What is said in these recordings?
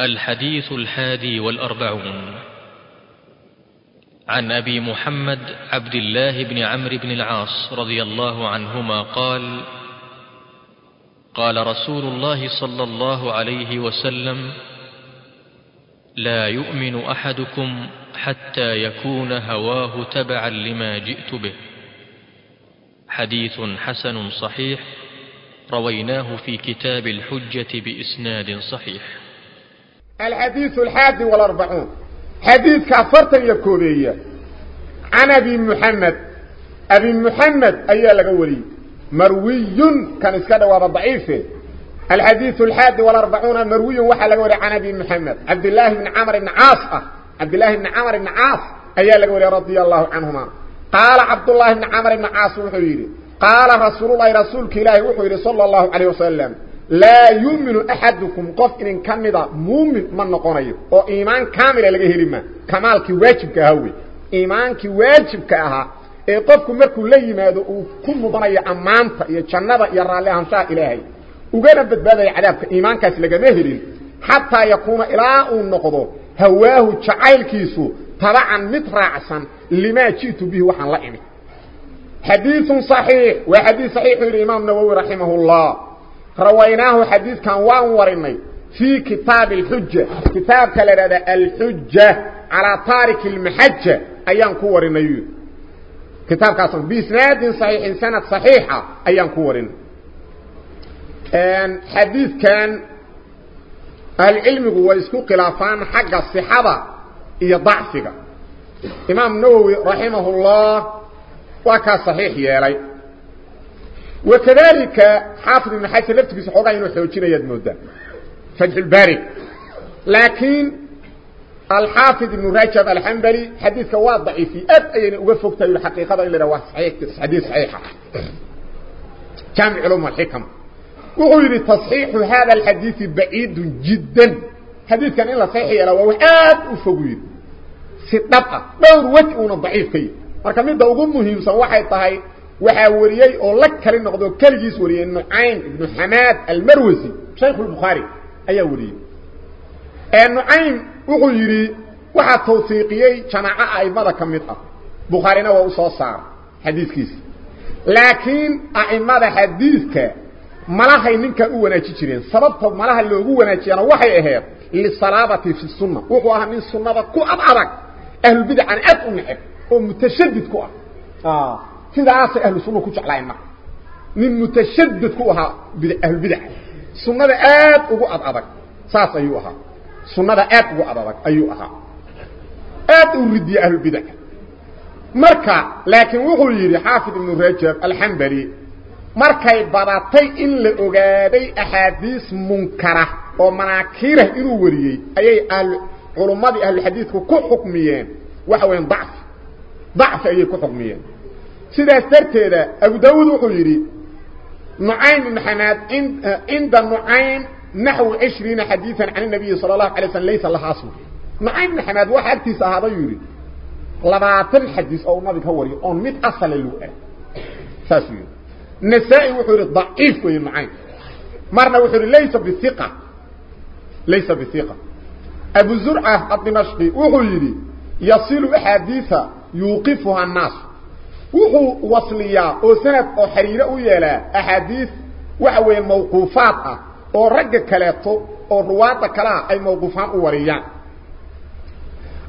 الحديث الحادي والأربعون. عن أبي محمد عبد الله بن عمرو بن العاص رضي الله عنهما قال قال رسول الله صلى الله عليه وسلم لا يؤمن أحدكم حتى يكون هواه تبعا لما جئت به. حديث حسن صحيح رويناه في كتاب الحجة بإسناد صحيح. الحديث الحادي والأربعون. حديث كافرتا يكوبية عن أبي محمد. أبي محمد أيها لقولي مروي كان اسكاد وابا ضعيفه الحديث الحادي والأربعون مروي وحا لقولي عن أبي محمد. عبد الله بن عمر بن عاص. عبد الله بن عمر بن عاص أيها لقولي رضي الله عنهما. قال عبد الله بن عمر بن عاص قال رسول الله رسولك إلهي وحيري صلى الله عليه وسلم. لا يؤمن أحدكم قف إن كمدا مؤمن من نقنيه أو إيمان كامل لغه هليما كمالك واجب كهوي. ايمانك واجب كها اي قفكم مركو ليمادو أو كوم بنيا امانته يا جنبا يا رالي هانسا إلهي. وغير بدبد عذاب ايمانك لغه هليل حتى يكون إلى النقضه هواه كيسو. طبعا متراعسا. لما جيت به وحن لا حديث صحيح. وحديث صحيح للإمام نووي رحمه الله. رويناه حديث كان وان ورني في كتاب الحجة. كتاب كالرادة الحجة على تارك المحجة. أيام كورني كتاب كاسم بإسناد صحيح سنة صحيحة أيام كورن حديث كان العلم هو يسكو خلافان حق الصحابة إيا ضعفك. إمام نووي رحمه الله وكا صحيح يالي وكذلك حافظ ابن حجر لفتكيس حوغا خوجينا يد مودا. فتح الباري. لكن الحافظ ابن رجب الحنبلي حديث كواد ضعيف أب أين uga fogtay الحقيقة إلى رواه صحيح حديث صحيح. جامع علوم الحكم. وغير تصحيح هذا الحديث بعيد جدا. حديث كان إلا صحيح لو آد وفويد ستبقى. دور وجه ضعيف كي. marka mid ugu muhiimsan waxay tahay waxa wariyay oo la kali noqdo kaligiis wariyay Nu'aym ibn Hamad al-Marwazi Sheikh al-Bukhari ayaa wariyay ee Nu'aym wuxuu yiri waxa tawfiiqiyay jamaaca aimada kamid ah Bukhari-na waa soo saar xadiiskiis laakiin aimada xadiiska malahay ninka u wanaaji jireen sababta malaha loogu wanaajiyana waxay ahayd li salabati fi sunnah wuxuu ahaa min sunnada ku adag ahlul bid'ah ad u nacab oo mutashaddid ku ah sidaas ahlu sunna ku jeclaayna min mutashaddid ku aha ahlu bid'ah sunnada aad ugu ad adag saas ayuu ahaa sunnada aad ugu ad adag ayuu ahaa aad u ridiya bid'ah marka laakiin wuxuu yiri xaafid ibn rajab al-hanbali markay badatay in la ogaaday ahadiis munkara oo manaakiira inuu wariyay ayay culumadii ahlu xadiidku ku xukmiyeen waxa weyn dacf dacf ayay ku xukmiyeen sidaas darteeda abu daawud wuxuu yidhi nucaym ibn xamaad cinda nucaym naxwu cishriina xadiian can nabiyi sala allahu alay slm laysa laha asl nucaym ibn xamaad waxa agtiisa ahaaday yidhi labaatan xadiis oo nabi ka wariyo oon mid asale loo ah saasuu yidhi nasaa-i wuxuu yidhi daciif weeye nucaym marna wuxuu yidhi laysa biiqa laysa biiqa abu zurca adimashqi wuxuu yidhi yasilu axaadiisa yuuqifuha annaas wuxuu wasliyaa oo sanad oo xiriiro u yeelaa axaadiis waxa weeye mawquufaad ah oo ragga kaleeto oo ruwaadda kalea ay mawquufaan u wariyaan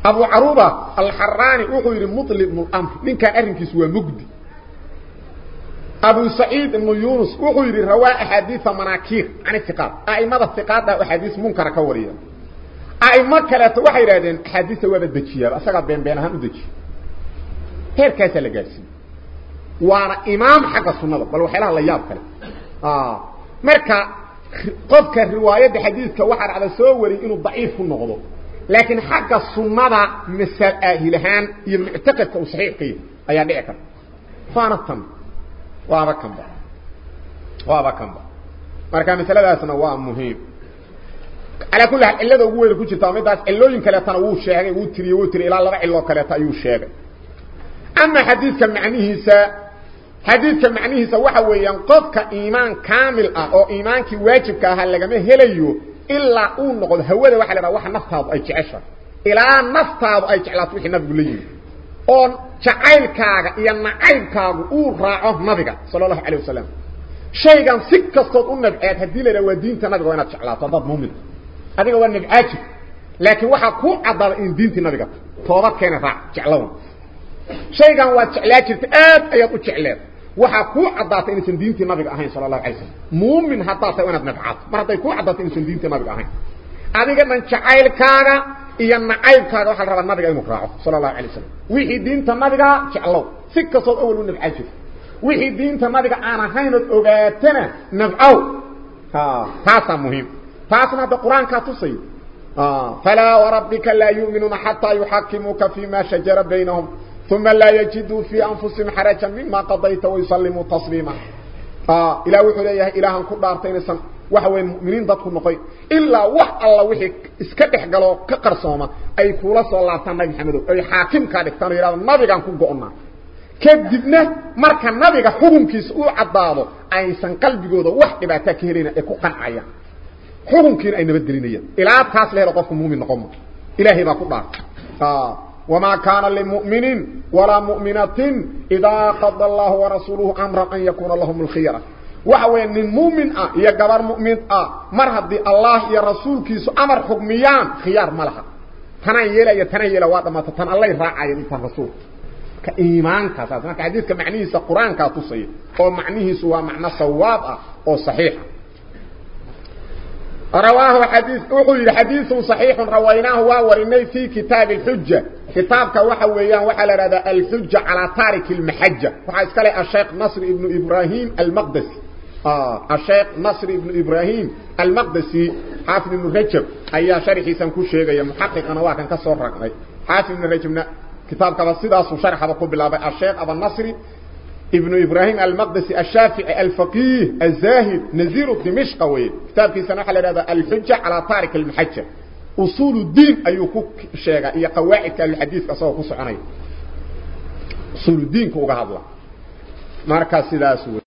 abu caruba alxaraani wuxuu yidhi muطlib اlamr ninkan arrinkiisu waa mugdi abu saciid ibnu yunus wuxuu yidhi rawaa axaadiisa manaakiir can iqaad a'imada iqaada axaadiis munkara ka wariya a'imo kaleeto waxay yidhahdeen axaadiista waaba dejiyaa isagaa beenbeen ahaan u dejiya هير كاسا لقاسي وارا امام حقا السنة بل وحيلا لا ياب كلا آه مركا قفك الروايه بحديثك وحر على سو وري انه ضعيف النقض لكن حقا السنة مثل اهلهان يعتقد صحيح قيه ايا ديك فانتم واباكم با واباكم با مركا مثل هذا سنه مهم على كل حال الا هو اللي كنت تعمل بس اللوين كلا تنو شيخ وتري وتري إلى الله الا كلا تايو شيخ أما حديثك معنيه سا حديثك معنيه سا وحاوه ينقضك إيمان كامل أو إيمان إيمانك واجبك هلقا ما هليو إلا أون نقض هوده وحلبا وحا نفتاض أي تعشى إلا نفتاض أي تعلا توحي نبقو لي أون تعايل كاغا إيان معايل كاغو أون راعوه مذيقا صلى الله عليه وسلم شيئا سكة صوت أنك آيات هديلة روى دينتا نبقو وينات تعلا تضاد مومن هذا هو أنك آجب لكن وحا كو عضار إن دينتي نبقو طوبات كينا فاع تعلاون شيغان وا تعلاجت اد ايت أو تعلاب وحا كو عضات ان سندينتي ما بقى أهين صلى الله عليه وسلم. مؤمن حتى وأنا بنفعات مرتي كو عضات ان سندينتي ما بقى أهين. ابيغا من شعائل كارا ايما عيب كارا وحال ربان ما بقى ايمو كراعو صلى الله عليه وسلم. وحي دين تما بقى شعلو. سكة صوت أول ونبع عجف وحي دين تما بقى أنا هين اتوغاتنا نفعو. فاسا مهم. فاسا ما بقران كاتوسي آه. فلا وربك لا يؤمنون حتى يحكموك فيما شجر بينهم. ثم لا يجدوا في أنفسهم حرجا مما قضيت ويسلموا تسليما. آه إلى وحده إلها كل دارتين سن وحوين مؤمنين ضدكم نقي إلا وح الله وحي اسكدح قالوا كقرصوما. أي كولا صلى الله عليه محمد أي حاكم كادكتان يرى النبي كان قلنا kadibna marka nabiga xukunkiisa uu cadaado aysan qalbigooda wax dhibaato ka helina ee ku qancayaan xukunkiina ay nabad gelinayaan ilaa taas helo qofku muumin noqon ilaahay baa ku dhaar وما كان للمؤمن ولا مؤمنة إذا قضى الله ورسوله أمرا أن يكون لهم الخيرة. وحوين من مؤمن آه، يا قبر مؤمن آه، مرهد الله يا رسول كيس أمر حكميان خيار ملحا. تنيلا يا تنيلا واتما تتن الله راعا آية يليتا رسول. كإيمان كاساس كحديث كمعنيه سا قرآن كاتو سيد ومعنيه سوى معنى صواب آه، وصحيح رواه حديث وحي حديث صحيح رويناه وورني في كتاب الحجة. كتابك وحويان وحل هذا الحجة على تارك المحجة. وحيسكالي الشيخ نصر ابن إبراهيم المقدسي. آه الشيخ نصر ابن إبراهيم المقدسي حافظ ابن رجب. أي شرحي سنكو شيء يا محقق أنا واكن كسور رقمي. حافظ ابن رجب كتابك بسيطة وشرح بالله. الشيخ أبو النصري ابن إبراهيم المقدسي الشافعي الفقيه الزاهد نزير دمشق وين كتاب في سنة على هذا الحجة على تارك المحجة. أصول الدين أيوكوك شيئا هي قواعد الحديث قصة عني أصول الدين كوغا هذا مركز سلاسوي